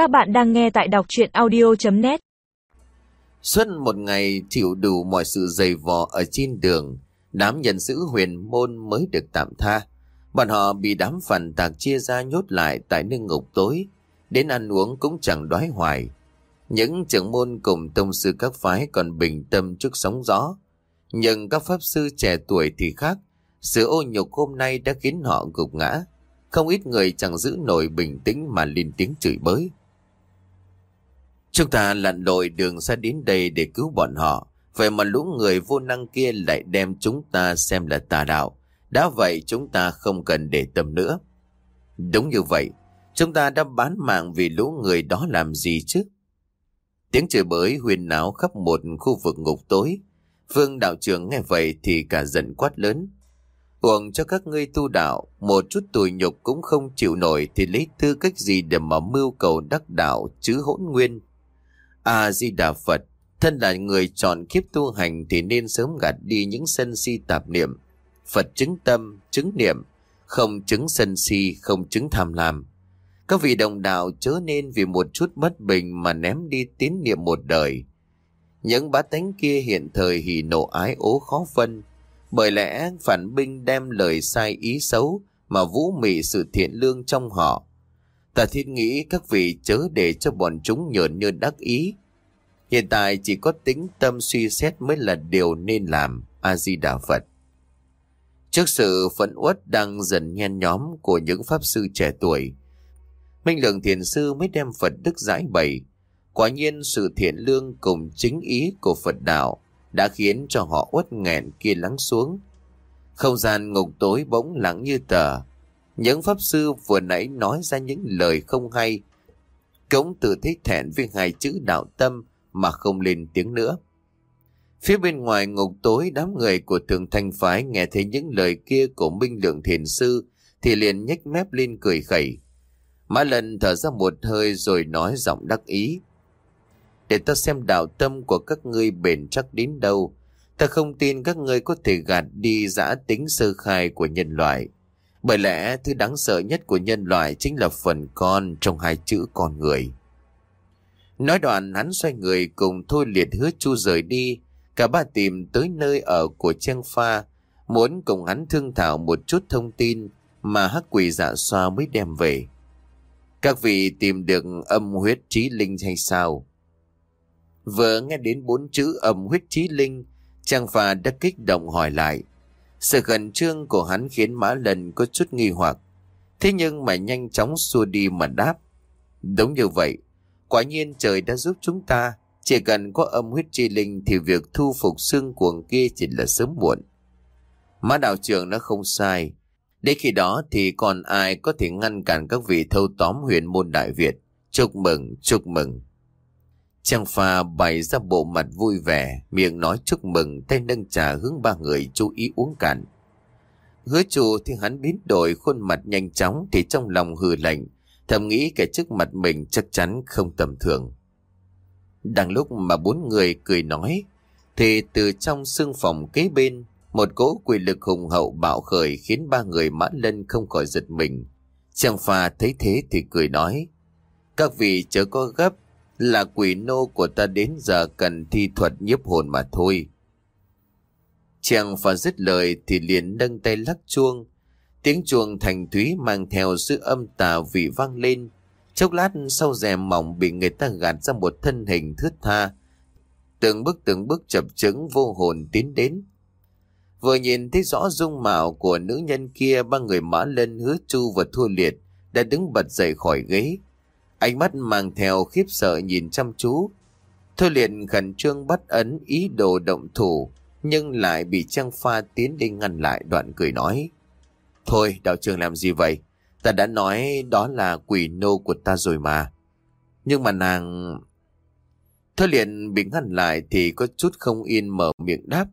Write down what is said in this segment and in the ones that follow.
Các bạn đang nghe tại đọc chuyện audio.net xuân một ngày chịu đủ mọi sự dày vò ở trên đường, đám nhân sĩ huyền môn mới được tạm tha. Bọn họ bị đám phản tạc chia ra nhốt lại tại nơi ngục tối, đến ăn uống cũng chẳng đói hoài. Những trưởng môn cùng tông sư các phái còn bình tâm trước sóng gió. Nhưng các pháp sư trẻ tuổi thì khác, sự ô nhục hôm nay đã khiến họ gục ngã. Không ít người chẳng giữ nổi bình tĩnh mà lên tiếng chửi bới. Chúng ta lặn lội đường ra đến đây để cứu bọn họ. Vậy mà lũ người vô năng kia lại đem chúng ta xem là tà đạo. Đã vậy chúng ta không cần để tâm nữa. Đúng như vậy, chúng ta đã bán mạng vì lũ người đó làm gì chứ? Tiếng chửi bới huyền náo khắp một khu vực ngục tối. Vương đạo trưởng nghe vậy thì cả giận quát lớn. Uổng cho các ngươi tu đạo, một chút tủi nhục cũng không chịu nổi thì lấy tư cách gì để mà mưu cầu đắc đạo chứ hỗn nguyên. A-di-đà Phật, thân là người chọn kiếp tu hành thì nên sớm gạt đi những sân si tạp niệm. Phật chứng tâm, chứng niệm, không chứng sân si, không chứng tham lam. Các vị đồng đạo chớ nên vì một chút bất bình mà ném đi tín niệm một đời. Những bá tánh kia hiện thời hỉ nộ ái ố khó phân, bởi lẽ phản binh đem lời sai ý xấu mà vũ mị sự thiện lương trong họ. Ta thiết nghĩ các vị chớ để cho bọn chúng nhợn như đắc ý. Hiện tại chỉ có tính tâm suy xét mới là điều nên làm. A-di-đà Phật. Trước sự phẫn uất đang dần nhen nhóm của những pháp sư trẻ tuổi, Minh Lượng Thiền Sư mới đem Phật Đức giải bày. Quả nhiên sự thiện lương cùng chính ý của Phật đạo đã khiến cho họ uất nghẹn kia lắng xuống. Không gian ngục tối bỗng lắng như tờ. Những pháp sư vừa nãy nói ra những lời không hay. Cống tự thấy thẹn với hai chữ đạo tâm mà không lên tiếng nữa. Phía bên ngoài ngục tối, đám người của thường thanh phái nghe thấy những lời kia của Minh Lượng Thiền Sư thì liền nhếch mép lên cười khẩy. Mã lần thở ra một hơi rồi nói giọng đắc ý. Để ta xem đạo tâm của các ngươi bền chắc đến đâu. Ta không tin các ngươi có thể gạt đi giã tính sơ khai của nhân loại. Bởi lẽ thứ đáng sợ nhất của nhân loại chính là phần con trong hai chữ con người. Nói đoạn hắn xoay người cùng thôi liệt hứa chu rời đi. Cả ba tìm tới nơi ở của Trang Pha, muốn cùng hắn thương thảo một chút thông tin mà hắc quỷ dạ xoa mới đem về. Các vị tìm được âm huyết trí linh hay sao? Vừa nghe đến bốn chữ âm huyết trí linh, Trang Pha đã kích động hỏi lại. Sự gần trương của hắn khiến Mã Lần có chút nghi hoặc. Thế nhưng mà nhanh chóng xua đi mà đáp. Đúng như vậy, quả nhiên trời đã giúp chúng ta. Chỉ cần có âm huyết chi linh thì việc thu phục xương cuồng kia chỉ là sớm muộn. Mã đạo trưởng nó không sai. Đến khi đó thì còn ai có thể ngăn cản các vị thâu tóm huyền môn Đại Việt. Chúc mừng, chúc mừng. Trang pha bày ra bộ mặt vui vẻ, miệng nói chúc mừng, tay nâng trà hướng ba người chú ý uống cạn. Hứa chủ thì hắn biến đổi khuôn mặt nhanh chóng thì trong lòng hừ lạnh, thầm nghĩ kẻ trước mặt mình chắc chắn không tầm thường. Đang lúc mà bốn người cười nói, thì từ trong xương phòng kế bên, một cỗ quỷ lực hùng hậu bạo khởi khiến ba người mã lân không khỏi giật mình. Trang pha thấy thế thì cười nói, các vị chớ có gấp, là quỷ nô của ta đến giờ cần thi thuật nhiếp hồn mà thôi. Chàng pha dứt lời thì liền nâng tay lắc chuông. Tiếng chuông thành thúy mang theo sự âm tà vị vang lên. Chốc lát sau rèm mỏng bị người ta gạt ra một thân hình thướt tha. Từng bước từng bước chập chứng vô hồn tiến đến. Vừa nhìn thấy rõ dung mạo của nữ nhân kia, ba người mã lên hứa chu và thua liệt, đã đứng bật dậy khỏi ghế. Ánh mắt mang theo khiếp sợ nhìn chăm chú. Thôi liền khẩn trương bắt ấn ý đồ động thủ, nhưng lại bị Trang Pha tiến đi ngăn lại đoạn cười nói. Thôi, đạo trường làm gì vậy? Ta đã nói đó là quỷ nô của ta rồi mà. Nhưng mà nàng... Thôi liền bị ngăn lại thì có chút không yên mở miệng đáp.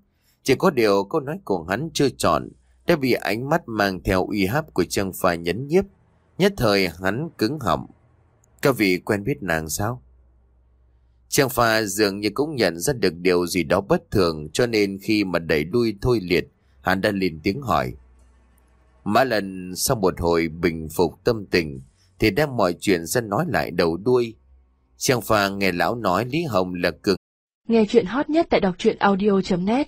Chỉ có điều câu nói của hắn chưa chọn, đã bị ánh mắt mang theo uy hấp của Trang Pha nhấn nhiếp. Nhất thời hắn cứng họng, các vị quen biết nàng sao? Trang pha dường như cũng nhận ra được điều gì đó bất thường cho nên khi mà đẩy đuôi thôi liệt, hắn đã lên tiếng hỏi. Mã lần sau một hồi bình phục tâm tình thì đem mọi chuyện ra nói lại đầu đuôi. Trang Pha nghe lão nói Lý Hồng là cường. Nghe chuyện hot nhất tại đọc truyện audio.net